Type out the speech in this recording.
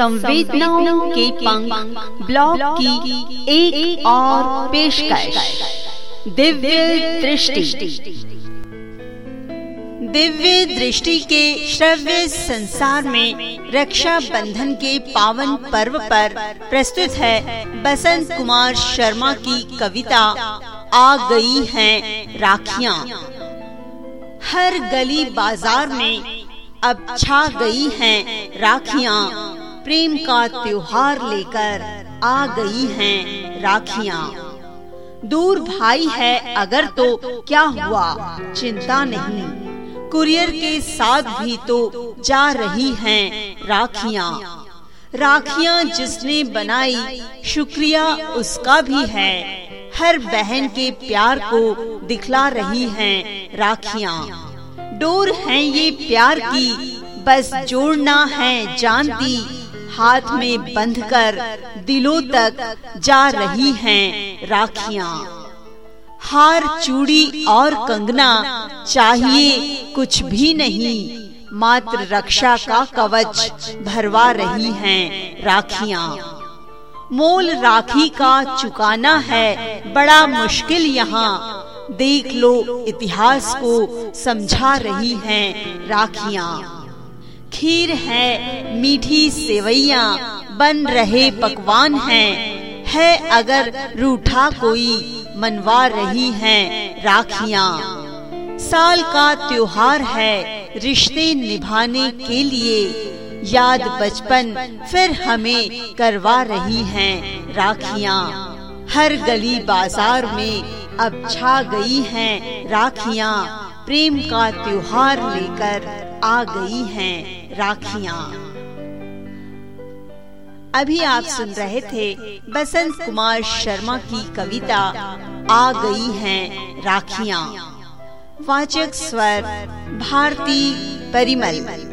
संवेदनाओं के पंख ब्लॉग की एक, एक और पेशकश। दिव्य दृष्टि। दिव्य दृष्टि के श्रव्य संसार में रक्षा बंधन के पावन पर्व पर प्रस्तुत है बसंत कुमार शर्मा की कविता आ गई हैं राखियाँ। हर गली बाज़ार में अब छा गई हैं राखियाँ। प्रेम का त्योहार लेकर आ गई हैं राखियाँ। दूर भाई है, अगर तो क्या हुआ? चिंता नहीं। कुरियर के साथ भी तो जा रही हैं राखियाँ। राखियाँ जिसने बनाई, शुक्रिया उसका भी है। हर बहन के प्यार को दिखला रही हैं राखियाँ। डोर है ये प्यार की, बस जोड़ना है जानती। हाथ में बंधकर दिलों तक जा रही हैं राखियाँ। हार, चूड़ी और कंगना चाहिए कुछ भी नहीं, मात्र रक्षा का कवच भरवा रही हैं राखियाँ। मोल राखी का चुकाना है, बड़ा मुश्किल यहाँ। देख लो इतिहास को समझा रही हैं राखियाँ। खीर है, मीठी सेवैया, बन रहे पकवान हैं। है अगर रूठा कोई, मनवा रही हैं राखियाँ। साल का त्योहार है, रिश्ते निभाने के लिए। याद बचपन फिर हमें करवा रही हैं राखियाँ। हर गली बाज़ार में अब छा गई हैं राखियाँ। प्रेम का त्योहार लेकर आ गई हैं राखियाँ। अभी आप सुन रहे थे बसंत कुमार शर्मा की कविता। आ गई हैं राखिया। वाचक स्वर भारती परिमल।